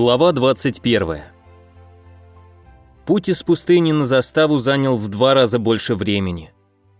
Глава 21. Путь из пустыни на заставу занял в два раза больше времени.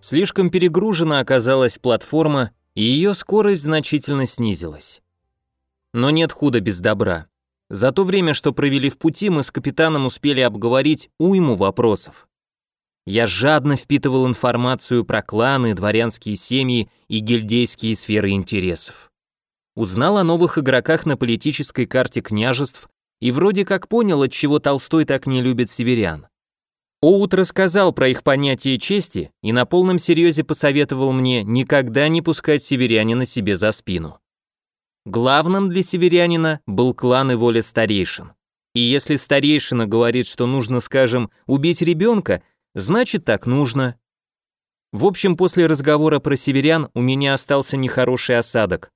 Слишком перегружена оказалась платформа, и ее скорость значительно снизилась. Но нет худа без добра. За то время, что провели в пути, мы с капитаном успели обговорить уйму вопросов. Я жадно впитывал информацию про кланы, дворянские семьи и гильдейские сферы интересов узнал о новых игроках на политической карте княжеств и вроде как понял, от чего Толстой так не любит северян. Оут рассказал про их понятие чести и на полном серьезе посоветовал мне никогда не пускать северянина себе за спину. Главным для северянина был клан и воля старейшин. И если старейшина говорит, что нужно, скажем, убить ребенка, значит так нужно. В общем, после разговора про северян у меня остался нехороший осадок.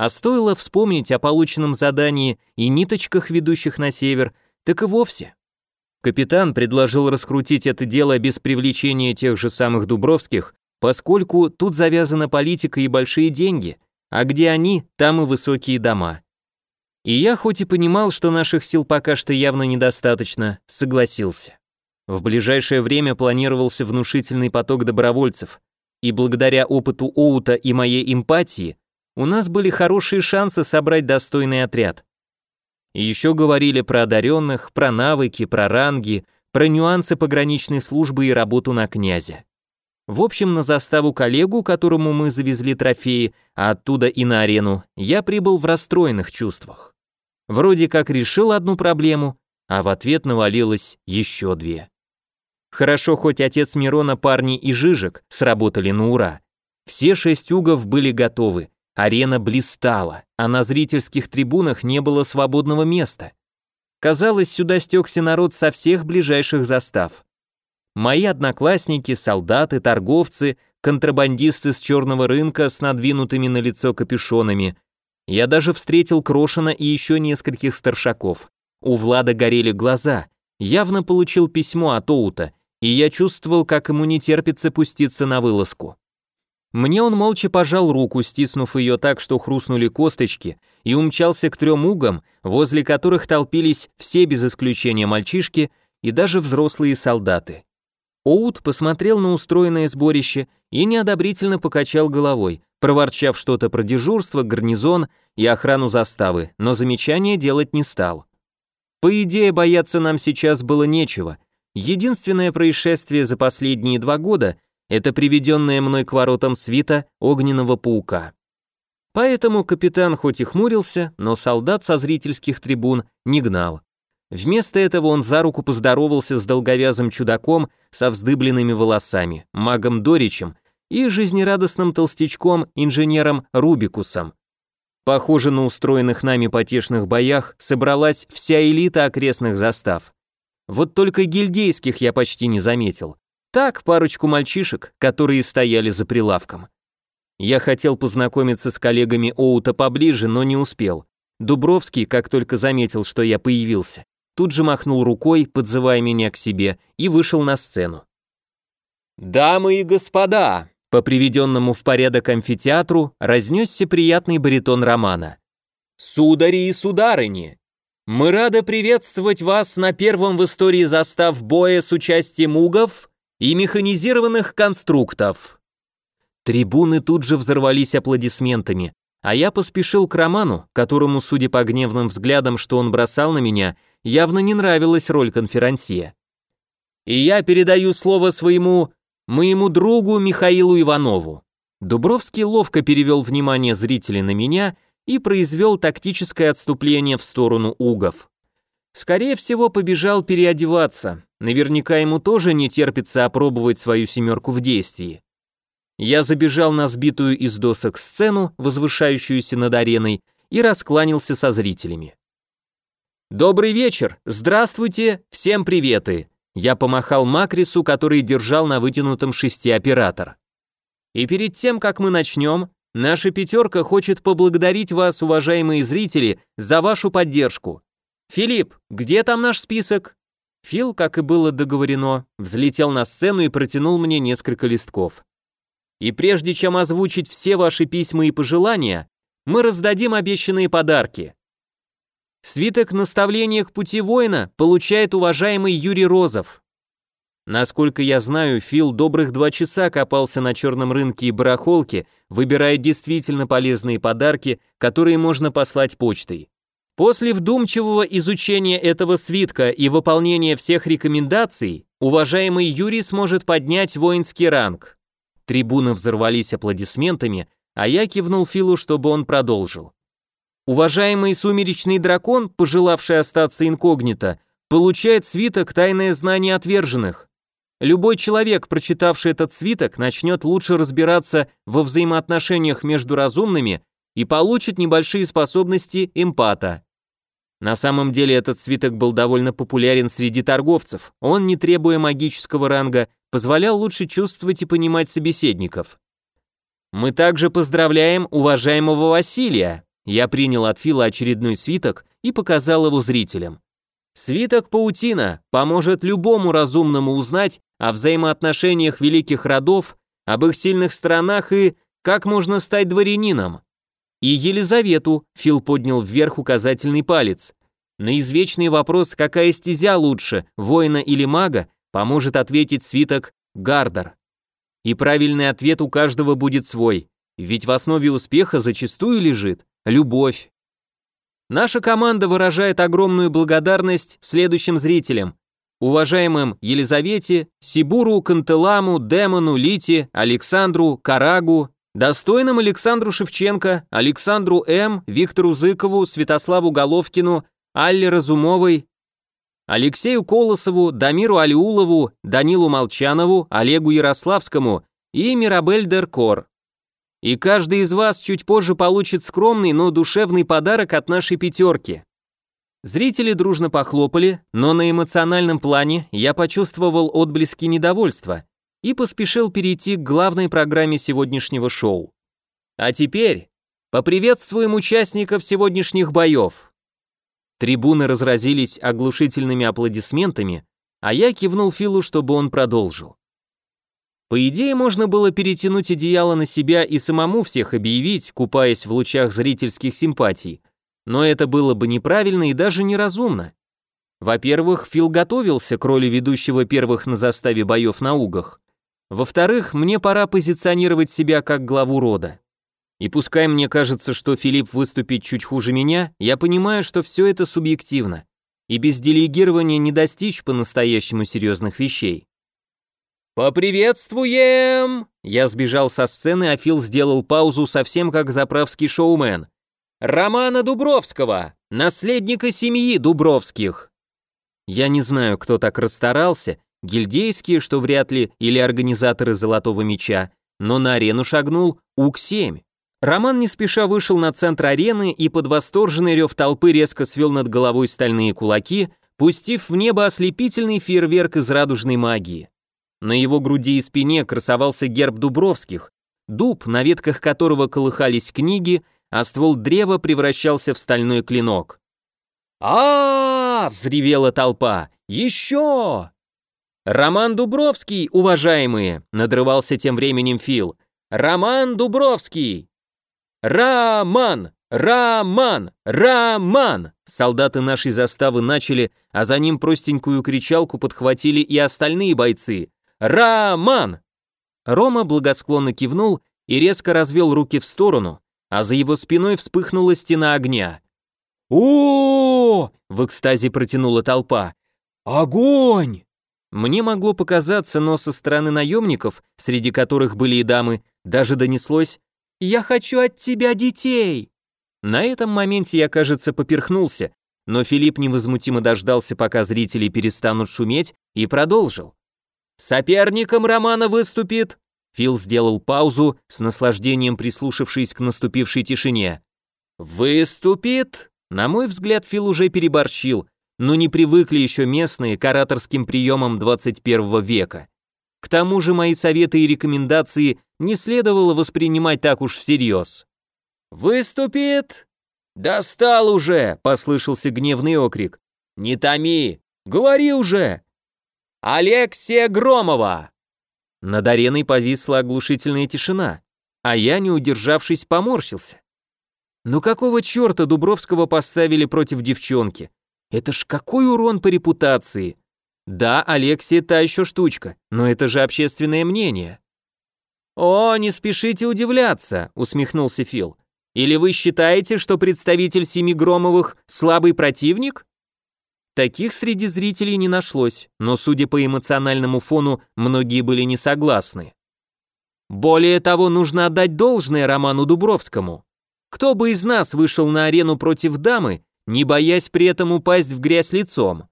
А стоило вспомнить о полученном задании и ниточках, ведущих на север, так и вовсе. Капитан предложил раскрутить это дело без привлечения тех же самых Дубровских, поскольку тут завязана политика и большие деньги, а где они, там и высокие дома. И я хоть и понимал, что наших сил пока что явно недостаточно, согласился. В ближайшее время планировался внушительный поток добровольцев, и благодаря опыту Оута и моей эмпатии у нас были хорошие шансы собрать достойный отряд. Еще говорили про одаренных, про навыки, про ранги, про нюансы пограничной службы и работу на князя. В общем, на заставу коллегу, которому мы завезли трофеи, а оттуда и на арену, я прибыл в расстроенных чувствах. Вроде как решил одну проблему, а в ответ навалилось еще две. Хорошо, хоть отец Мирона, парни и Жижик сработали на ура. Все шесть угов были готовы, Арена блистала, а на зрительских трибунах не было свободного места. Казалось, сюда стекся народ со всех ближайших застав. Мои одноклассники, солдаты, торговцы, контрабандисты с черного рынка с надвинутыми на лицо капюшонами. Я даже встретил Крошина и еще нескольких старшаков. У Влада горели глаза. Явно получил письмо от Оута, и я чувствовал, как ему не терпится пуститься на вылазку. Мне он молча пожал руку, стиснув ее так, что хрустнули косточки, и умчался к трем угам, возле которых толпились все без исключения мальчишки и даже взрослые солдаты. Оут посмотрел на устроенное сборище и неодобрительно покачал головой, проворчав что-то про дежурство, гарнизон и охрану заставы, но замечания делать не стал. По идее, бояться нам сейчас было нечего. Единственное происшествие за последние два года — это приведенная мной к воротам свита огненного паука. Поэтому капитан хоть и хмурился, но солдат со зрительских трибун не гнал. Вместо этого он за руку поздоровался с долговязым чудаком со вздыбленными волосами, магом Доричем и жизнерадостным толстячком, инженером Рубикусом. Похоже, на устроенных нами потешных боях собралась вся элита окрестных застав. Вот только гильдейских я почти не заметил. Так, парочку мальчишек, которые стояли за прилавком. Я хотел познакомиться с коллегами Оута поближе, но не успел. Дубровский, как только заметил, что я появился, тут же махнул рукой, подзывая меня к себе, и вышел на сцену. «Дамы и господа!» По приведенному в порядок амфитеатру разнесся приятный баритон романа. «Судари и сударыни! Мы рады приветствовать вас на первом в истории застав боя с участием угов и механизированных конструктов. Трибуны тут же взорвались аплодисментами, а я поспешил к Роману, которому, судя по гневным взглядам, что он бросал на меня, явно не нравилась роль конферансье. И я передаю слово своему, моему другу Михаилу Иванову. Дубровский ловко перевел внимание зрителей на меня и произвел тактическое отступление в сторону угов. Скорее всего, побежал переодеваться. Наверняка ему тоже не терпится опробовать свою семерку в действии. Я забежал на сбитую из досок сцену, возвышающуюся над ареной, и раскланялся со зрителями. «Добрый вечер! Здравствуйте! Всем приветы!» Я помахал Макрису, который держал на вытянутом шесте оператор. «И перед тем, как мы начнем, наша пятерка хочет поблагодарить вас, уважаемые зрители, за вашу поддержку. «Филипп, где там наш список?» Фил, как и было договорено, взлетел на сцену и протянул мне несколько листков. «И прежде чем озвучить все ваши письма и пожелания, мы раздадим обещанные подарки». Свиток наставления к пути воина получает уважаемый Юрий Розов. Насколько я знаю, Фил добрых два часа копался на черном рынке и барахолке, выбирая действительно полезные подарки, которые можно послать почтой. После вдумчивого изучения этого свитка и выполнения всех рекомендаций, уважаемый Юрий сможет поднять воинский ранг. Трибуны взорвались аплодисментами, а я кивнул Филу, чтобы он продолжил. Уважаемый сумеречный дракон, пожелавший остаться инкогнито, получает свиток «Тайное знание отверженных». Любой человек, прочитавший этот свиток, начнет лучше разбираться во взаимоотношениях между разумными и получит небольшие способности эмпата. На самом деле этот свиток был довольно популярен среди торговцев. Он, не требуя магического ранга, позволял лучше чувствовать и понимать собеседников. Мы также поздравляем уважаемого Василия. Я принял от Фила очередной свиток и показал его зрителям. Свиток паутина поможет любому разумному узнать о взаимоотношениях великих родов, об их сильных сторонах и как можно стать дворянином. И Елизавету Фил поднял вверх указательный палец. На извечный вопрос, какая стезя лучше, воина или мага, поможет ответить свиток Гардер. И правильный ответ у каждого будет свой, ведь в основе успеха зачастую лежит любовь. Наша команда выражает огромную благодарность следующим зрителям. Уважаемым Елизавете, Сибуру, Кантеламу, Демону, Лите, Александру, Карагу, достойным Александру Шевченко, Александру М., Виктору Зыкову, Святославу Головкину, Алле Разумовой, Алексею Колосову, Дамиру Алиулову, Данилу Молчанову, Олегу Ярославскому и Мирабель Деркор. И каждый из вас чуть позже получит скромный, но душевный подарок от нашей пятерки. Зрители дружно похлопали, но на эмоциональном плане я почувствовал отблески недовольства и поспешил перейти к главной программе сегодняшнего шоу. А теперь поприветствуем участников сегодняшних боев. Трибуны разразились оглушительными аплодисментами, а я кивнул Филу, чтобы он продолжил. По идее, можно было перетянуть одеяло на себя и самому всех объявить, купаясь в лучах зрительских симпатий. Но это было бы неправильно и даже неразумно. Во-первых, Фил готовился к роли ведущего первых на заставе боев на угах. Во-вторых, мне пора позиционировать себя как главу рода. И пускай мне кажется, что Филипп выступит чуть хуже меня, я понимаю, что все это субъективно. И без делегирования не достичь по-настоящему серьезных вещей. «Поприветствуем!» Я сбежал со сцены, а Фил сделал паузу совсем как заправский шоумен. «Романа Дубровского, наследника семьи Дубровских!» Я не знаю, кто так расстарался, гильдейские, что вряд ли, или организаторы «Золотого меча», но на арену шагнул УК-7. Роман не спеша вышел на центр арены и под восторженный рев толпы резко свел над головой стальные кулаки, пустив в небо ослепительный фейерверк из радужной магии. На его груди и спине красовался герб Дубровских, дуб, на ветках которого колыхались книги, а ствол древа превращался в стальной клинок. а, -а, -а взревела толпа. «Еще!» «Роман Дубровский, уважаемые!» — надрывался тем временем Фил. «Роман Дубровский!» «Роман! Роман! Роман!» Солдаты нашей заставы начали, а за ним простенькую кричалку подхватили и остальные бойцы. Роман!» Рома благосклонно кивнул и резко развел руки в сторону, а за его спиной вспыхнула стена огня. о в экстазе протянула толпа. «Огонь!» Мне могло показаться, но со стороны наемников, среди которых были и дамы, даже донеслось «Я хочу от тебя детей!» На этом моменте я, кажется, поперхнулся, но Филипп невозмутимо дождался, пока зрители перестанут шуметь, и продолжил. Соперником Романа выступит...» Фил сделал паузу, с наслаждением прислушавшись к наступившей тишине. «Выступит...» На мой взгляд, Фил уже переборщил, но не привыкли еще местные к ораторским приемам 21 века. К тому же мои советы и рекомендации не следовало воспринимать так уж всерьез. «Выступит?» «Достал уже!» — послышался гневный окрик. «Не томи! Говори уже!» Алексия Громова!» Над ареной повисла оглушительная тишина, а я, не удержавшись, поморщился. Ну какого черта Дубровского поставили против девчонки? Это ж какой урон по репутации? Да, Алексия та еще штучка, но это же общественное мнение. «О, не спешите удивляться», — усмехнулся Фил. «Или вы считаете, что представитель Семи Громовых слабый противник?» Таких среди зрителей не нашлось, но, судя по эмоциональному фону, многие были не согласны. Более того, нужно отдать должное Роману Дубровскому. Кто бы из нас вышел на арену против дамы, не боясь при этом упасть в грязь лицом?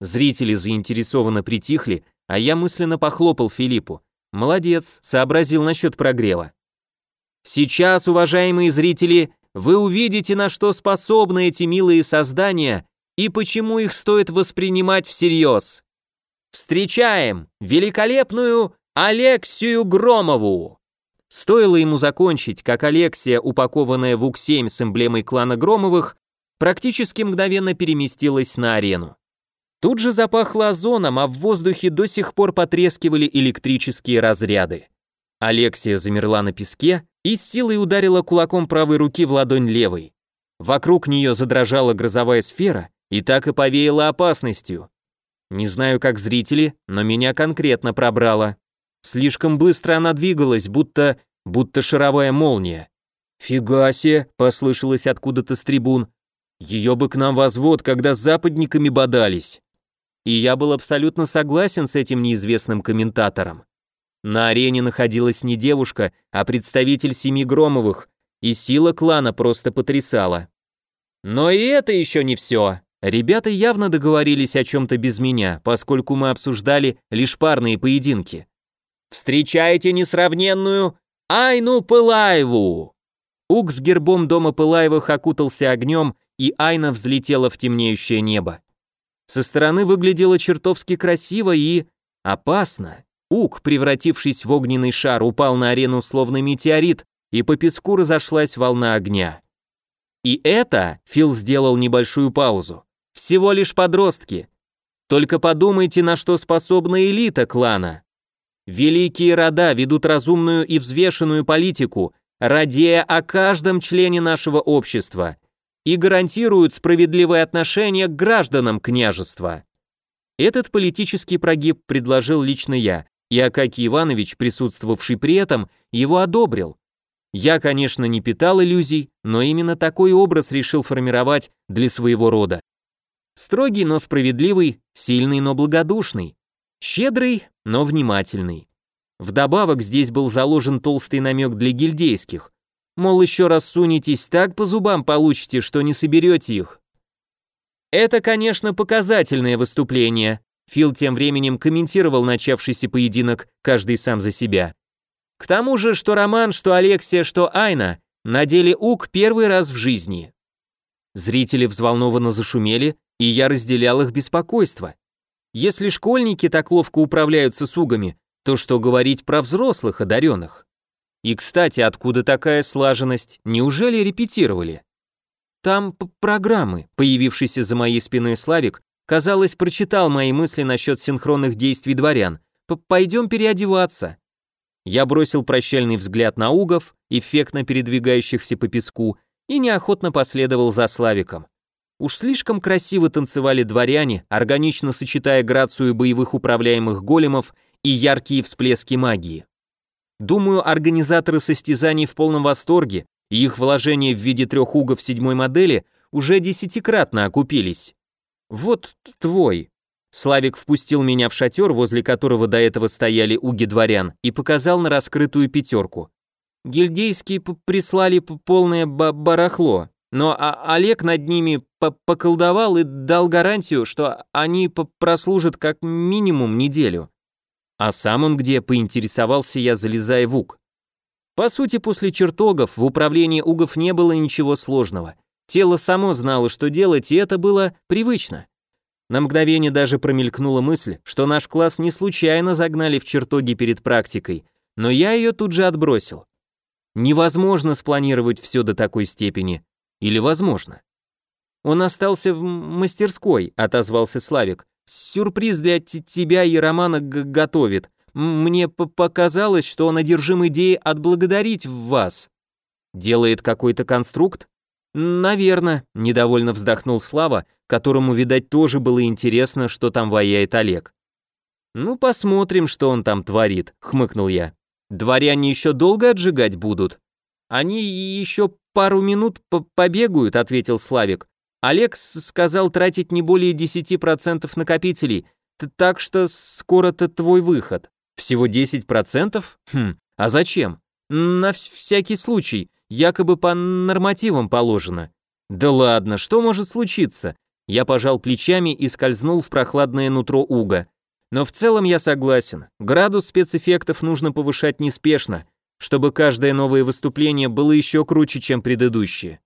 Зрители заинтересованно притихли, а я мысленно похлопал Филиппу. Молодец, сообразил насчет прогрева. Сейчас, уважаемые зрители, вы увидите, на что способны эти милые создания и почему их стоит воспринимать всерьез. Встречаем великолепную Алексию Громову! Стоило ему закончить, как Алексия, упакованная в УК-7 с эмблемой клана Громовых, практически мгновенно переместилась на арену. Тут же запахло озоном, а в воздухе до сих пор потрескивали электрические разряды. Алексия замерла на песке и с силой ударила кулаком правой руки в ладонь левой. Вокруг нее задрожала грозовая сфера и так и повеяла опасностью. Не знаю, как зрители, но меня конкретно пробрало. Слишком быстро она двигалась, будто... будто шаровая молния. «Фига себе!» — послышалось откуда-то с трибун. «Ее бы к нам возвод, когда с западниками бодались!» И я был абсолютно согласен с этим неизвестным комментатором. На арене находилась не девушка, а представитель семи Громовых, и сила клана просто потрясала. Но и это еще не все. Ребята явно договорились о чем-то без меня, поскольку мы обсуждали лишь парные поединки. Встречайте несравненную Айну Пылаеву!» Ук с гербом дома Пылаевых окутался огнем, и Айна взлетела в темнеющее небо. Со стороны выглядело чертовски красиво и... опасно. Ук, превратившись в огненный шар, упал на арену словно метеорит, и по песку разошлась волна огня. И это, Фил сделал небольшую паузу, всего лишь подростки. Только подумайте, на что способна элита клана. Великие рода ведут разумную и взвешенную политику, радея о каждом члене нашего общества и гарантируют справедливое отношение к гражданам княжества. Этот политический прогиб предложил лично я, и Акакий Иванович, присутствовавший при этом, его одобрил. Я, конечно, не питал иллюзий, но именно такой образ решил формировать для своего рода. Строгий, но справедливый, сильный, но благодушный. Щедрый, но внимательный. Вдобавок здесь был заложен толстый намек для гильдейских. Мол, еще раз сунетесь, так по зубам получите, что не соберете их. Это, конечно, показательное выступление. Фил тем временем комментировал начавшийся поединок, каждый сам за себя. К тому же, что Роман, что Алексия, что Айна надели ук первый раз в жизни. Зрители взволнованно зашумели, и я разделял их беспокойство. Если школьники так ловко управляются с угами, то что говорить про взрослых одаренных? И, кстати, откуда такая слаженность? Неужели репетировали? Там программы, появившийся за моей спиной Славик, казалось, прочитал мои мысли насчет синхронных действий дворян. Пойдем переодеваться. Я бросил прощальный взгляд на угов, эффектно передвигающихся по песку, и неохотно последовал за Славиком. Уж слишком красиво танцевали дворяне, органично сочетая грацию боевых управляемых големов и яркие всплески магии. Думаю, организаторы состязаний в полном восторге, и их вложения в виде трех угов седьмой модели уже десятикратно окупились. Вот твой. Славик впустил меня в шатер, возле которого до этого стояли уги дворян, и показал на раскрытую пятерку. Гильдейские прислали полное барахло. Но а Олег над ними поколдовал и дал гарантию, что они прослужат как минимум неделю. А сам он где, поинтересовался я, залезая в УК. По сути, после чертогов в управлении УГов не было ничего сложного. Тело само знало, что делать, и это было привычно. На мгновение даже промелькнула мысль, что наш класс не случайно загнали в чертоги перед практикой, но я ее тут же отбросил. Невозможно спланировать все до такой степени, или возможно? Он остался в мастерской, отозвался Славик. Сюрприз для тебя и Романа готовит. Мне показалось, что он одержим идеей отблагодарить вас. Делает какой-то конструкт? Наверно, недовольно вздохнул Слава, которому, видать, тоже было интересно, что там ваяет Олег. Ну, посмотрим, что он там творит, хмыкнул я. Дворяне еще долго отжигать будут? Они еще пару минут побегают, ответил Славик. Олег сказал тратить не более 10% накопителей, так что скоро-то твой выход. Всего 10%? Хм, а зачем? На всякий случай, якобы по нормативам положено. Да ладно, что может случиться? Я пожал плечами и скользнул в прохладное нутро уга. Но в целом я согласен. Градус спецэффектов нужно повышать неспешно, чтобы каждое новое выступление было еще круче, чем предыдущее.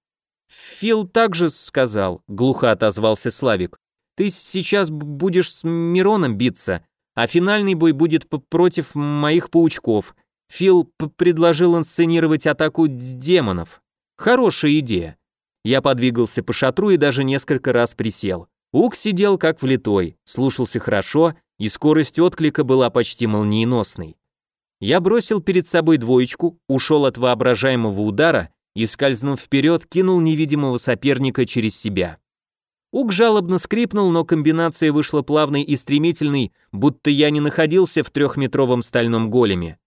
Фил также сказал, глухо отозвался Славик. Ты сейчас будешь с Мироном биться, а финальный бой будет против моих паучков. Фил предложил инсценировать атаку демонов. Хорошая идея. Я подвигался по шатру и даже несколько раз присел. Ук сидел как влитой, слушался хорошо, и скорость отклика была почти молниеносной. Я бросил перед собой двоечку, ушел от воображаемого удара и, скользнув вперед, кинул невидимого соперника через себя. Ук жалобно скрипнул, но комбинация вышла плавной и стремительной, будто я не находился в трехметровом стальном големе.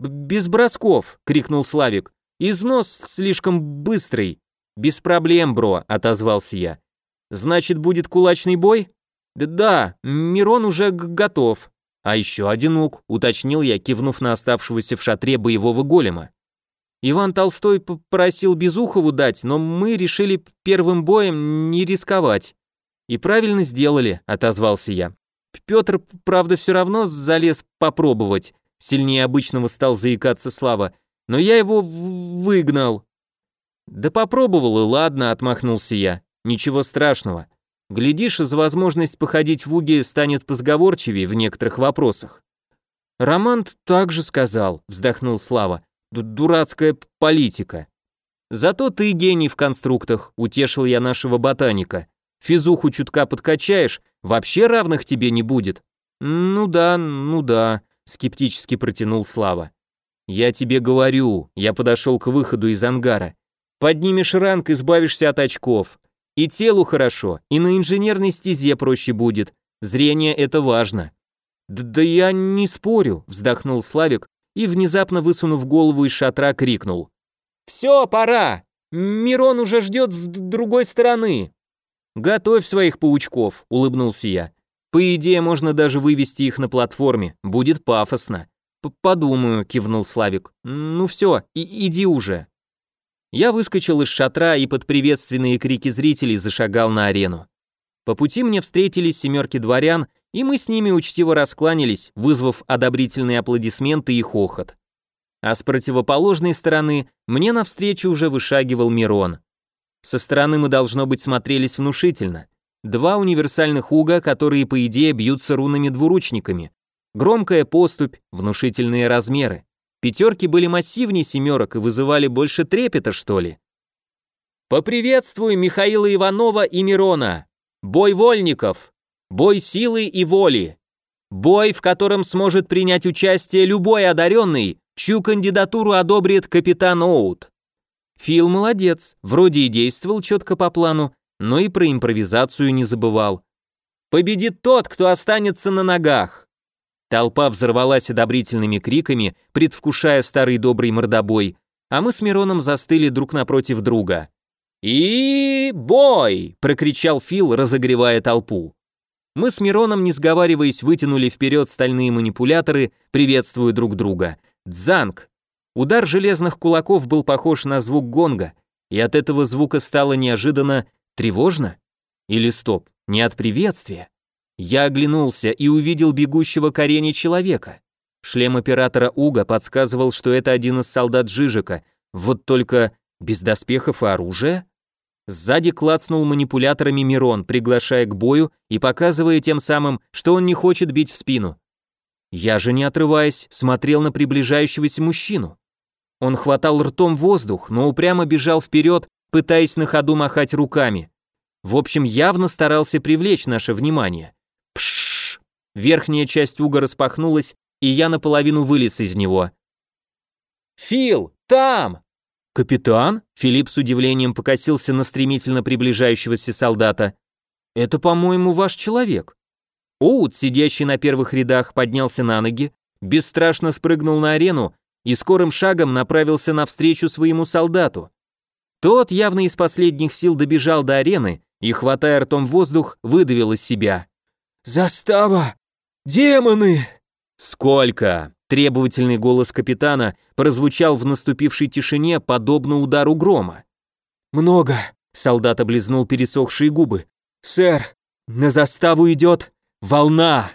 «Без бросков!» — крикнул Славик. «Износ слишком быстрый!» «Без проблем, бро», — отозвался я. «Значит, будет кулачный бой?» «Да, Мирон уже готов». «А еще один ук», — уточнил я, кивнув на оставшегося в шатре боевого голема. Иван Толстой попросил Безухову дать, но мы решили первым боем не рисковать. И правильно сделали, отозвался я. Петр, правда, все равно залез попробовать. Сильнее обычного стал заикаться Слава, но я его выгнал. Да попробовал и ладно, отмахнулся я. Ничего страшного. Глядишь, за возможность походить в уге станет позговорчивее в некоторых вопросах. Роман также сказал, вздохнул Слава дурацкая политика. Зато ты гений в конструктах, утешил я нашего ботаника. Физуху чутка подкачаешь, вообще равных тебе не будет. Ну да, ну да, скептически протянул Слава. Я тебе говорю, я подошел к выходу из ангара. Поднимешь ранг, избавишься от очков. И телу хорошо, и на инженерной стезе проще будет. Зрение это важно. Да, да я не спорю, вздохнул Славик, и, внезапно высунув голову из шатра, крикнул. «Все, пора! Мирон уже ждет с другой стороны!» «Готовь своих паучков», — улыбнулся я. «По идее, можно даже вывести их на платформе, будет пафосно». П «Подумаю», — кивнул Славик. «Ну все, и иди уже». Я выскочил из шатра и под приветственные крики зрителей зашагал на арену. По пути мне встретились семерки дворян и мы с ними учтиво раскланялись, вызвав одобрительные аплодисменты и хохот. А с противоположной стороны мне навстречу уже вышагивал Мирон. Со стороны мы, должно быть, смотрелись внушительно. Два универсальных уга, которые, по идее, бьются рунами-двуручниками. Громкая поступь, внушительные размеры. Пятерки были массивнее семерок и вызывали больше трепета, что ли. «Поприветствуй Михаила Иванова и Мирона! Бой вольников!» Бой силы и воли. Бой, в котором сможет принять участие любой одаренный, чью кандидатуру одобрит капитан Оут. Фил молодец, вроде и действовал четко по плану, но и про импровизацию не забывал. Победит тот, кто останется на ногах. Толпа взорвалась одобрительными криками, предвкушая старый добрый мордобой, а мы с Мироном застыли друг напротив друга. «И бой!» — прокричал Фил, разогревая толпу. Мы с Мироном, не сговариваясь, вытянули вперед стальные манипуляторы, приветствуя друг друга. Дзанг! Удар железных кулаков был похож на звук гонга, и от этого звука стало неожиданно тревожно. Или стоп, не от приветствия. Я оглянулся и увидел бегущего к арене человека. Шлем оператора Уга подсказывал, что это один из солдат Жижика, вот только без доспехов и оружия? Сзади клацнул манипуляторами Мирон, приглашая к бою и показывая тем самым, что он не хочет бить в спину. Я же, не отрываясь, смотрел на приближающегося мужчину. Он хватал ртом воздух, но упрямо бежал вперед, пытаясь на ходу махать руками. В общем, явно старался привлечь наше внимание. Пшш! Верхняя часть уга распахнулась, и я наполовину вылез из него. «Фил, там!» «Капитан?» — Филипп с удивлением покосился на стремительно приближающегося солдата. «Это, по-моему, ваш человек». Оут, сидящий на первых рядах, поднялся на ноги, бесстрашно спрыгнул на арену и скорым шагом направился навстречу своему солдату. Тот, явно из последних сил, добежал до арены и, хватая ртом воздух, выдавил из себя. «Застава! Демоны!» «Сколько?» Требовательный голос капитана прозвучал в наступившей тишине, подобно удару грома. «Много», — солдат облизнул пересохшие губы. «Сэр, на заставу идет волна!»